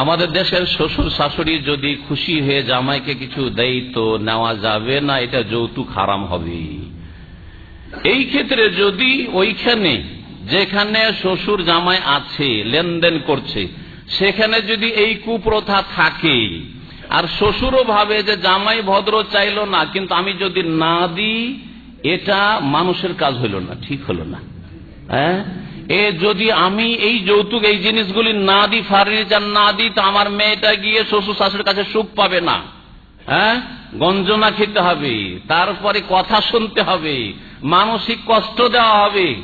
আমাদের দেশের শ্বশুর শাশুড়ি যদি খুশি হয়ে জামাইকে কিছু দেয় তো নেওয়া যাবে না, এটা যৌতুক হারাম হবে। এই ক্ষেত্রে যদি ওইখানে, যেখানে শ্বশুর জামাই আছে, লেনদেন করছে, সেখানে যদি এই কুপ্রথা থাকে, আর শ্বশুরও ভাবে যে জামাই ভদ্র চাইলো না, কিন্তু আমি যদি না দিই, এটা মানুষের কাজ হইল না, ঠিক হলো না। হ্যাঁ? এ যদি আমি এই যৌতুক, এই জিনিসগুলি না দিই ফার্নিচার না দিই, তো আমার মেয়েটা গিয়ে শ্বশুর শাশুড়ির কাছে সুখ পাবে না। হ্যাঁ? গঞ্জনা খেতে হবে, তারপরে কথা শুনতে হবে, মানসিক কষ্ট দেওয়া হবে।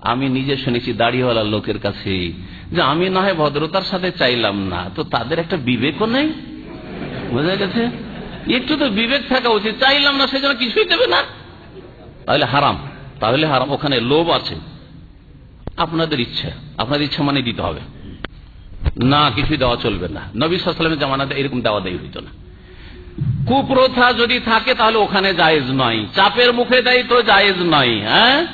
আমি নিজে শুনেছি দাড়িওয়ালা লোকের কাছে যে আমি না হয় ভদ্রতার সাথে চাইলাম না, তো তাদের একটা বিবেকও নেই। বোঝা গেছে? একটু তো বিবেক থাকা উচিত, চাইলাম না সেজন্য কিছুই দেবে না। তাহলে হারাম তাহলে হারাম, ওখানে লোভ আছে। আপনাদের ইচ্ছা। আপনাদের ইচ্ছা মানে দিতে হবে। না, কিছুই দেওয়া চলবে না। নবী সালামের জামানাতে এরকম দেওয়া দেয় হইতো না। কুপ্রথা যদি থাকে, তাহলে ওখানে জায়েজ নয়। চাপের মুখে দেয় তো জায়েজ নয় হ্যাঁ?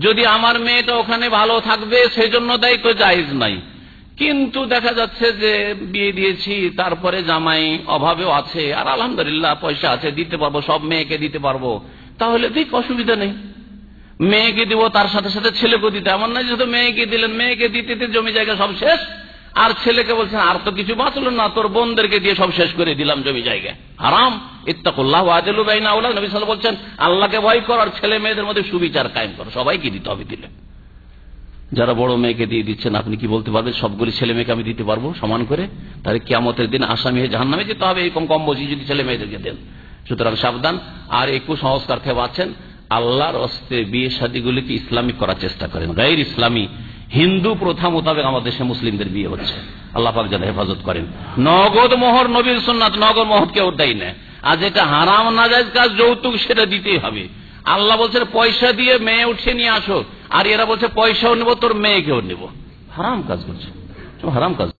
যদি আমার মেয়েটা ওখানে ভালো থাকবে, সেজন্য দেয় তো জায়েজ নাই কিন্তু দেখা যাচ্ছে যে বিয়ে দিয়েছি, তারপরে জামাই অভাবেও আছে, আর আলহামদুলিল্লাহ পয়সা আছে, দিতে পারব, সব মেয়েকে দিতে পারব। তাহলে ঠিক অসুবিধা নেই। মেয়েকে দিব, তার সাথে সাথে ছেলেকে দিতে। এমন না যেহেতু মেয়েকে দিলেন, মেয়েকে দিতে দিতে জমি জায়গা সব শেষ। আর ছেলেকে বলছেন, আর তো কিছু বাঁচলো না, তোর বোনদেরকে দিয়ে সব শেষ করে দিলাম জমি জায়গা। হারাম। ইত্তাকুল্লাহ আদিলু বাইনা আউলা নবী সাল্লাল্লাহু বলছেন, আল্লাহকে ভয় কর আর ছেলে মেয়েদের মধ্যে সুবিচার কায়েম করো। সবাইকে দিতে হবে দিলে। যারা বড় মেয়েকে দিয়ে দিচ্ছেন, আপনি কি বলতে পারবেন, সবগুলি ছেলে মেয়েকে আমি দিতে পারব সমান করে? তাহলে কিয়ামতের দিন আসামি হয়ে জাহান নামে যেতে হবে, এরকম কম বসি যদি ছেলে মেয়েদেরকে দেন। সুতরাং সাবধান। আর একটু সংস্কার থেকে পাচ্ছেন আল্লাহর অস্তে বিয়ে শাদীগুলিকে ইসলামিক করার চেষ্টা করেন। গাইর ইসলামী হিন্দু প্রথা মোতাবেক আমাদের দেশে মুসলিমদের বিয়ে হচ্ছে। আল্লাহ পাক যেন হেফাজত করেন। নগদ মোহর নবীর সুন্নাত, নগদ মোহর কেউ দেয় না। আর যেটা হারাম নাজাজ কাজ যৌতুক সেটা দিতেই হবে। আল্লাহ বলছেন, পয়সা দিয়ে মেয়ে উঠিয়ে নিয়ে আসো। আর এরা বলছে, পয়সাও নেব, তোর মেয়েকেও নেব। হারাম কাজ করছে। হারাম কাজ